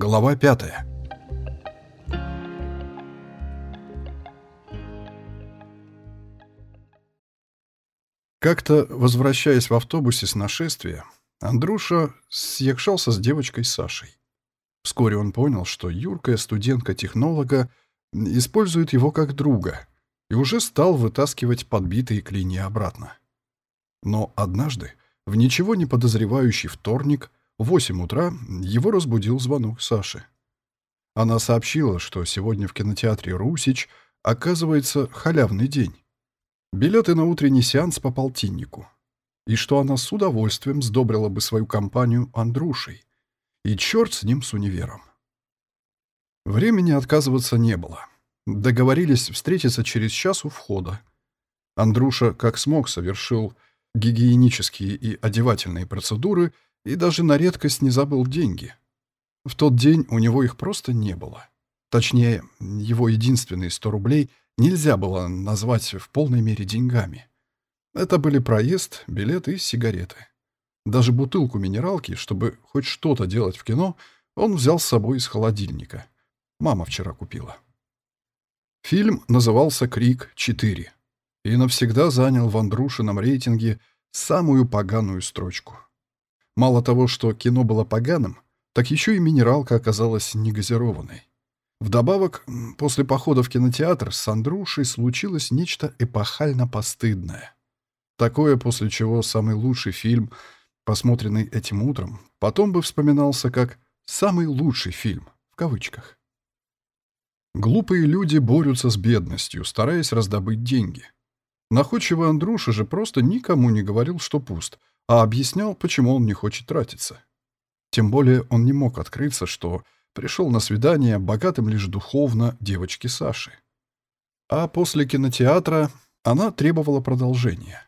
Глава пятая. Как-то, возвращаясь в автобусе с нашествия, Андруша съехшался с девочкой Сашей. Вскоре он понял, что юркая студентка-технолога использует его как друга и уже стал вытаскивать подбитые клинья обратно. Но однажды, в ничего не подозревающий вторник, в восемь утра, его разбудил звонок Саши. Она сообщила, что сегодня в кинотеатре «Русич» оказывается халявный день. Билеты на утренний сеанс по полтиннику. И что она с удовольствием сдобрила бы свою компанию Андрушей. И черт с ним с универом. Времени отказываться не было. Договорились встретиться через час у входа. Андруша как смог совершил гигиенические и одевательные процедуры и даже на редкость не забыл деньги. В тот день у него их просто не было. Точнее, его единственные 100 рублей нельзя было назвать в полной мере деньгами. Это были проезд, билеты и сигареты. Даже бутылку минералки, чтобы хоть что-то делать в кино, он взял с собой из холодильника. Мама вчера купила. Фильм назывался «Крик 4» и навсегда занял в Андрушином рейтинге самую поганую строчку. Мало того, что кино было поганым, так еще и минералка оказалась негазированной. Вдобавок, после похода в кинотеатр с Андрушей случилось нечто эпохально постыдное. Такое, после чего самый лучший фильм, посмотренный этим утром, потом бы вспоминался как «самый лучший фильм» в кавычках. Глупые люди борются с бедностью, стараясь раздобыть деньги. Находчивый Андрюша же просто никому не говорил, что пуст, а объяснял, почему он не хочет тратиться. Тем более он не мог открыться, что пришел на свидание богатым лишь духовно девочке Саши. А после кинотеатра она требовала продолжения.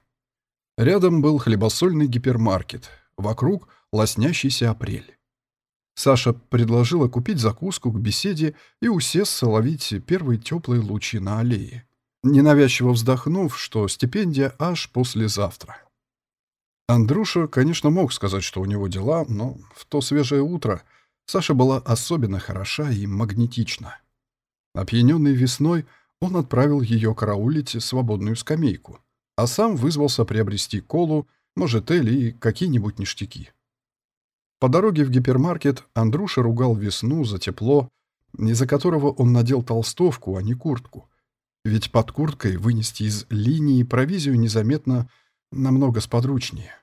Рядом был хлебосольный гипермаркет, вокруг лоснящийся апрель. Саша предложила купить закуску к беседе и усесться ловить первые теплые лучи на аллее, ненавязчиво вздохнув, что стипендия аж послезавтра. Андрюша, конечно, мог сказать, что у него дела, но в то свежее утро Саша была особенно хороша и магнетична. Опьяненный весной, он отправил ее караулить свободную скамейку, а сам вызвался приобрести колу, может, эль и какие-нибудь ништяки. По дороге в гипермаркет Андруша ругал весну за тепло, из-за которого он надел толстовку, а не куртку. Ведь под курткой вынести из линии провизию незаметно намного сподручнее.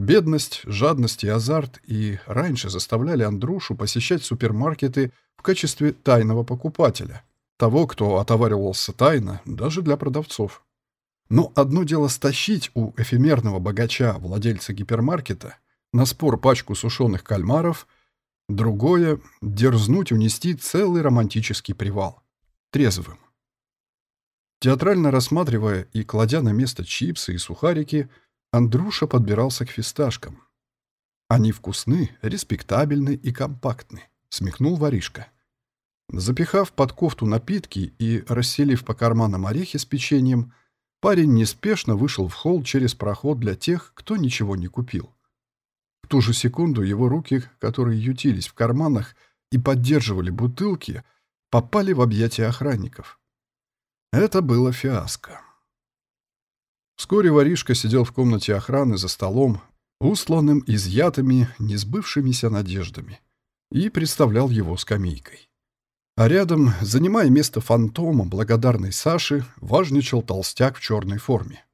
Бедность, жадность и азарт и раньше заставляли Андрушу посещать супермаркеты в качестве тайного покупателя, того, кто отоваривался тайно, даже для продавцов. Но одно дело стащить у эфемерного богача, владельца гипермаркета, на спор пачку сушеных кальмаров, другое — дерзнуть унести целый романтический привал. Трезвым. Театрально рассматривая и кладя на место чипсы и сухарики, Андрюша подбирался к фисташкам. «Они вкусны, респектабельны и компактны», — смехнул воришка. Запихав под кофту напитки и расселив по карманам орехи с печеньем, парень неспешно вышел в холл через проход для тех, кто ничего не купил ту же секунду его руки, которые ютились в карманах и поддерживали бутылки, попали в объятия охранников. Это было фиаско. Вскоре воришка сидел в комнате охраны за столом, устланным изъятыми, несбывшимися надеждами, и представлял его скамейкой. А рядом, занимая место фантома благодарной Саши, важничал толстяк в черной форме.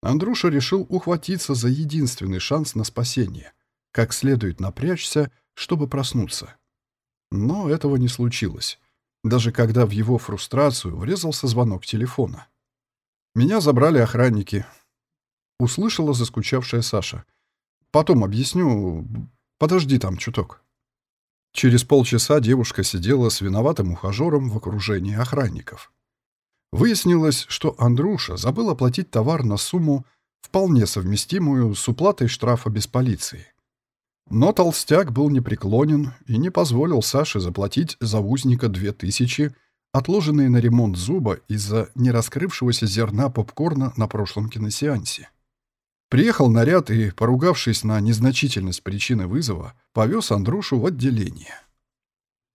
Андруша решил ухватиться за единственный шанс на спасение — как следует напрячься, чтобы проснуться. Но этого не случилось, даже когда в его фрустрацию врезался звонок телефона. «Меня забрали охранники», — услышала заскучавшая Саша. «Потом объясню. Подожди там чуток». Через полчаса девушка сидела с виноватым ухажером в окружении охранников. Выяснилось, что Андруша забыл оплатить товар на сумму, вполне совместимую с уплатой штрафа без полиции. Но толстяк был непреклонен и не позволил Саше заплатить за узника две тысячи, отложенные на ремонт зуба из-за нераскрывшегося зерна попкорна на прошлом киносеансе. Приехал наряд и, поругавшись на незначительность причины вызова, повез Андрушу в отделение.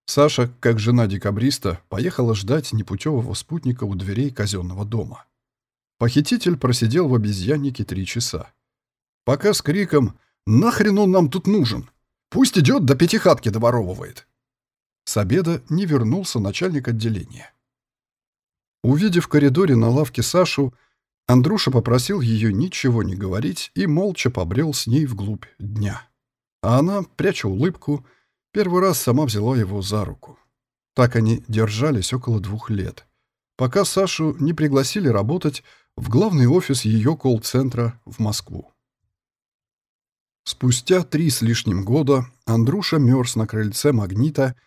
Саша, как жена декабриста, поехала ждать непутевого спутника у дверей казенного дома. Похититель просидел в обезьяннике три часа. Пока с криком «Нахрен он нам тут нужен? Пусть идет до пятихатки доворовывает!» С обеда не вернулся начальник отделения. Увидев в коридоре на лавке Сашу, Андруша попросил ее ничего не говорить и молча побрел с ней вглубь дня. А она, пряча улыбку, первый раз сама взяла его за руку. Так они держались около двух лет, пока Сашу не пригласили работать в главный офис ее колл-центра в Москву. Спустя три с лишним года Андруша мерз на крыльце магнита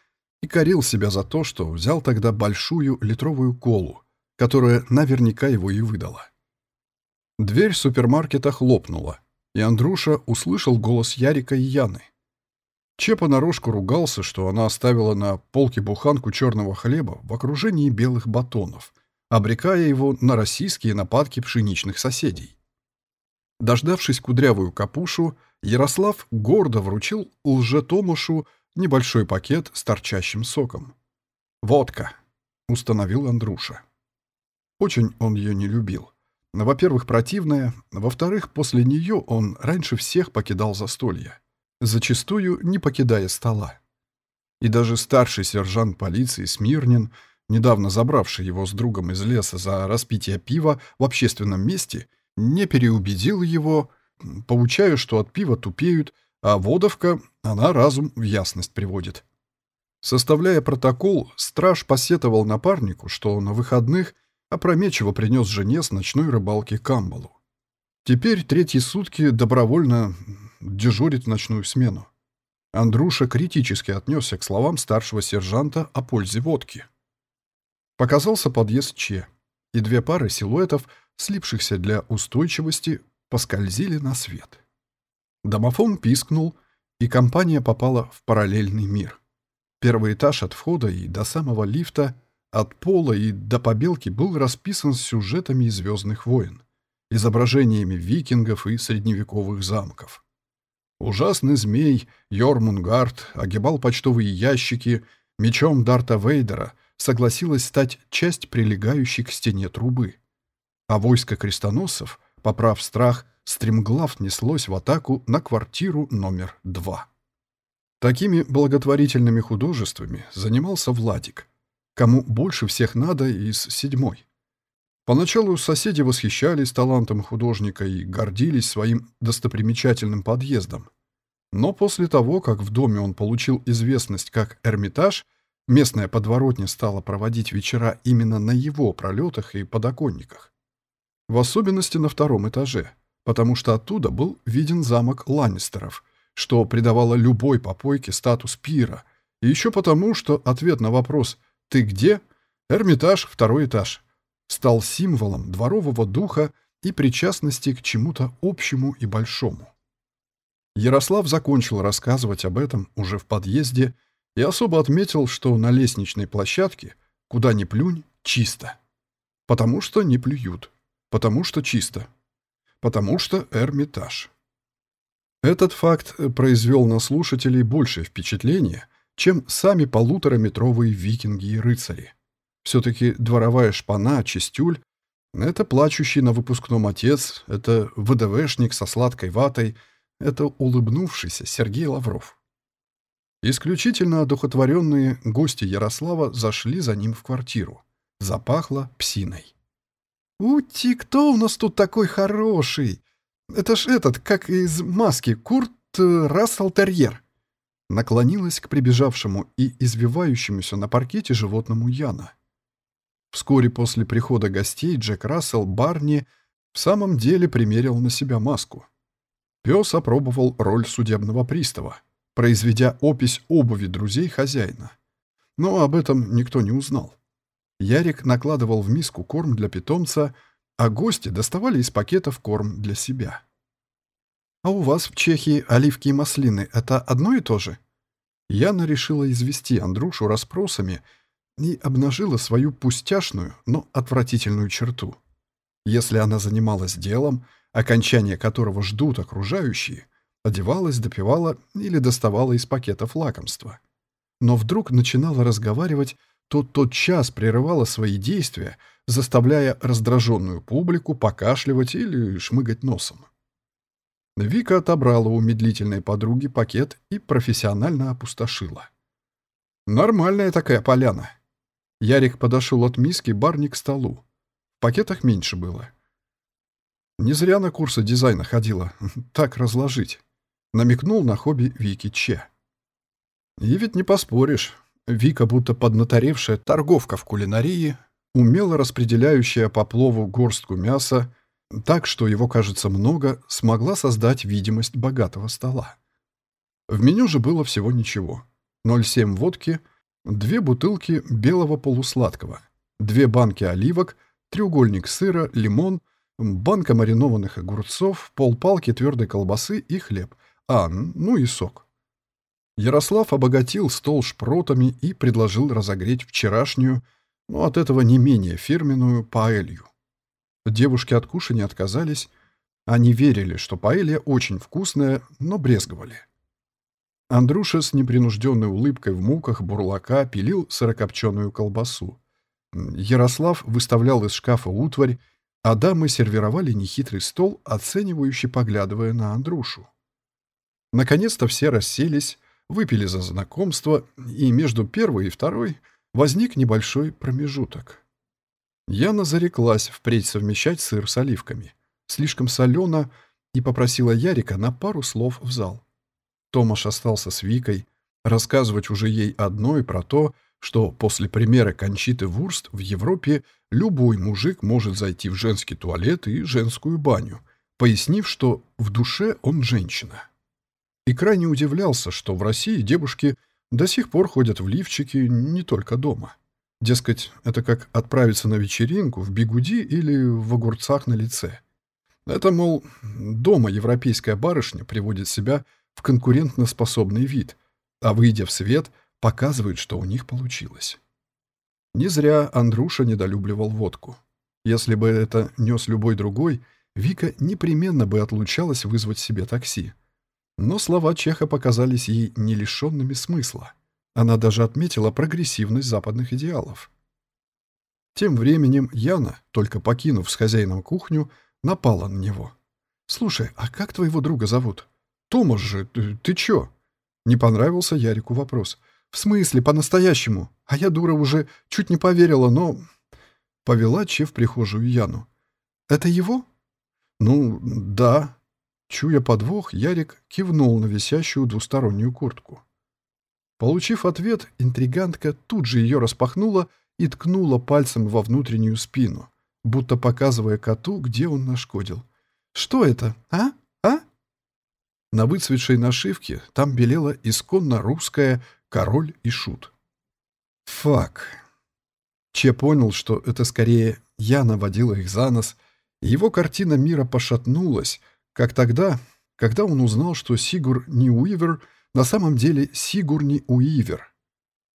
и корил себя за то, что взял тогда большую литровую колу, которая наверняка его и выдала. Дверь супермаркета хлопнула, и Андруша услышал голос Ярика и Яны. Че понарошку ругался, что она оставила на полке буханку черного хлеба в окружении белых батонов, обрекая его на российские нападки пшеничных соседей. Дождавшись кудрявую капушу, Ярослав гордо вручил лже-Томушу небольшой пакет с торчащим соком. «Водка», — установил Андруша. Очень он ее не любил. Во-первых, противная, во-вторых, после нее он раньше всех покидал застолье, зачастую не покидая стола. И даже старший сержант полиции Смирнин, недавно забравший его с другом из леса за распитие пива в общественном месте, не переубедил его, Поучаю, что от пива тупеют, а водовка, она разум в ясность приводит. Составляя протокол, страж посетовал напарнику, что на выходных опрометчиво принес жене с ночной рыбалки камбалу. Теперь третьи сутки добровольно дежурит в ночную смену. Андруша критически отнесся к словам старшего сержанта о пользе водки. Показался подъезд Че, и две пары силуэтов, слипшихся для устойчивости, поскользили на свет. Домофон пискнул, и компания попала в параллельный мир. Первый этаж от входа и до самого лифта, от пола и до побелки был расписан сюжетами «Звездных войн», изображениями викингов и средневековых замков. Ужасный змей Йормунгард огибал почтовые ящики, мечом Дарта Вейдера согласилась стать часть прилегающей к стене трубы. А войско крестоносцев — Поправ страх, стремглав неслось в атаку на квартиру номер два. Такими благотворительными художествами занимался Владик, кому больше всех надо из седьмой. Поначалу соседи восхищались талантом художника и гордились своим достопримечательным подъездом. Но после того, как в доме он получил известность как Эрмитаж, местная подворотня стала проводить вечера именно на его пролетах и подоконниках в особенности на втором этаже, потому что оттуда был виден замок Ланнистеров, что придавало любой попойке статус пира, и еще потому, что ответ на вопрос «Ты где?» Эрмитаж, второй этаж, стал символом дворового духа и причастности к чему-то общему и большому. Ярослав закончил рассказывать об этом уже в подъезде и особо отметил, что на лестничной площадке, куда ни плюнь, чисто. Потому что не плюют. Потому что чисто. Потому что Эрмитаж. Этот факт произвел на слушателей большее впечатление, чем сами полутораметровые викинги и рыцари. Все-таки дворовая шпана, чистюль — это плачущий на выпускном отец, это ВДВшник со сладкой ватой, это улыбнувшийся Сергей Лавров. Исключительно одухотворенные гости Ярослава зашли за ним в квартиру. Запахло псиной. «Ути, кто у нас тут такой хороший? Это ж этот, как из маски, Курт э, Рассел Терьер». Наклонилась к прибежавшему и извивающемуся на паркете животному Яна. Вскоре после прихода гостей Джек Рассел Барни в самом деле примерил на себя маску. Пес опробовал роль судебного пристава, произведя опись обуви друзей хозяина. Но об этом никто не узнал. Ярик накладывал в миску корм для питомца, а гости доставали из пакетов корм для себя. «А у вас в Чехии оливки и маслины — это одно и то же?» Яна решила извести Андрюшу расспросами и обнажила свою пустяшную, но отвратительную черту. Если она занималась делом, окончание которого ждут окружающие, одевалась, допивала или доставала из пакетов лакомства. но вдруг начинала разговаривать, то тот час прерывала свои действия, заставляя раздраженную публику покашливать или шмыгать носом. Вика отобрала у медлительной подруги пакет и профессионально опустошила. «Нормальная такая поляна». Ярик подошел от миски барни к столу. В пакетах меньше было. Не зря на курсы дизайна ходила. Так разложить. Намекнул на хобби Вики Че. И ведь не поспоришь. Вика, будто поднаторевшая торговка в кулинарии, умело распределяющая по плову горстку мяса, так, что его кажется много, смогла создать видимость богатого стола. В меню же было всего ничего. 0,7 водки, две бутылки белого полусладкого, две банки оливок, треугольник сыра, лимон, банка маринованных огурцов, полпалки твердой колбасы и хлеб, а, ну и сок. Ярослав обогатил стол шпротами и предложил разогреть вчерашнюю, но от этого не менее фирменную паэлью. Девушки от кушания отказались. Они верили, что паэлья очень вкусная, но брезговали. Андруша с непринужденной улыбкой в муках бурлака пилил сырокопченую колбасу. Ярослав выставлял из шкафа утварь, а дамы сервировали нехитрый стол, оценивающе поглядывая на Андрушу. Наконец-то все расселись, выпили за знакомство, и между первой и второй возник небольшой промежуток. Яна зареклась впредь совмещать сыр с оливками. Слишком солено, и попросила Ярика на пару слов в зал. Томаш остался с Викой, рассказывать уже ей одной про то, что после примера Кончиты Вурст в Европе любой мужик может зайти в женский туалет и женскую баню, пояснив, что в душе он женщина и крайне удивлялся, что в России девушки до сих пор ходят в лифчики не только дома. Дескать, это как отправиться на вечеринку в бигуди или в огурцах на лице. Это, мол, дома европейская барышня приводит себя в конкурентноспособный вид, а выйдя в свет, показывает, что у них получилось. Не зря Андруша недолюбливал водку. Если бы это нес любой другой, Вика непременно бы отлучалась вызвать себе такси. Но слова Чеха показались ей не лишенными смысла. Она даже отметила прогрессивность западных идеалов. Тем временем Яна, только покинув с хозяином кухню, напала на него. «Слушай, а как твоего друга зовут?» «Томас же, ты, ты чё?» Не понравился Ярику вопрос. «В смысле, по-настоящему? А я, дура, уже чуть не поверила, но...» Повела Че в прихожую Яну. «Это его?» «Ну, да», Чуя подвох, Ярик кивнул на висящую двустороннюю куртку. Получив ответ, интригантка тут же ее распахнула и ткнула пальцем во внутреннюю спину, будто показывая коту, где он нашкодил. «Что это, а? А?» На выцветшей нашивке там белела исконно русская «Король и шут». «Фак». Че понял, что это скорее я наводила их за нос, его картина мира пошатнулась, как тогда, когда он узнал, что Сигур не Уивер, на самом деле Сигур не Уивер.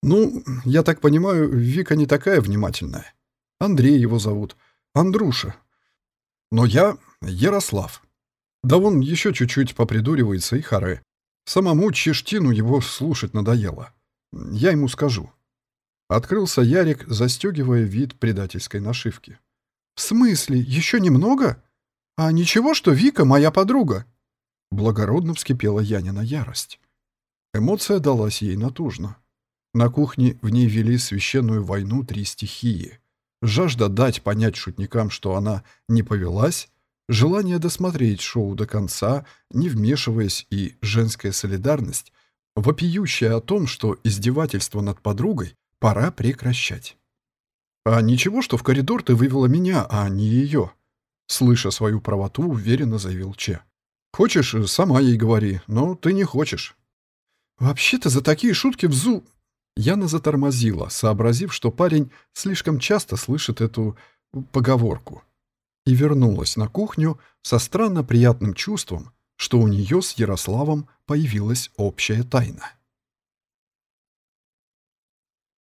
Ну, я так понимаю, Вика не такая внимательная. Андрей его зовут. Андруша. Но я Ярослав. Да он еще чуть-чуть попридуривается и харе. Самому Чештину его слушать надоело. Я ему скажу. Открылся Ярик, застегивая вид предательской нашивки. «В смысле? Еще немного?» «А ничего, что Вика моя подруга?» Благородно вскипела Янина ярость. Эмоция далась ей натужно. На кухне в ней вели священную войну три стихии. Жажда дать понять шутникам, что она не повелась, желание досмотреть шоу до конца, не вмешиваясь, и женская солидарность, вопиющая о том, что издевательство над подругой пора прекращать. «А ничего, что в коридор ты вывела меня, а не ее?» Слыша свою правоту, уверенно заявил Че. «Хочешь, сама ей говори, но ты не хочешь». «Вообще-то за такие шутки в зу...» Яна затормозила, сообразив, что парень слишком часто слышит эту поговорку. И вернулась на кухню со странно приятным чувством, что у нее с Ярославом появилась общая тайна.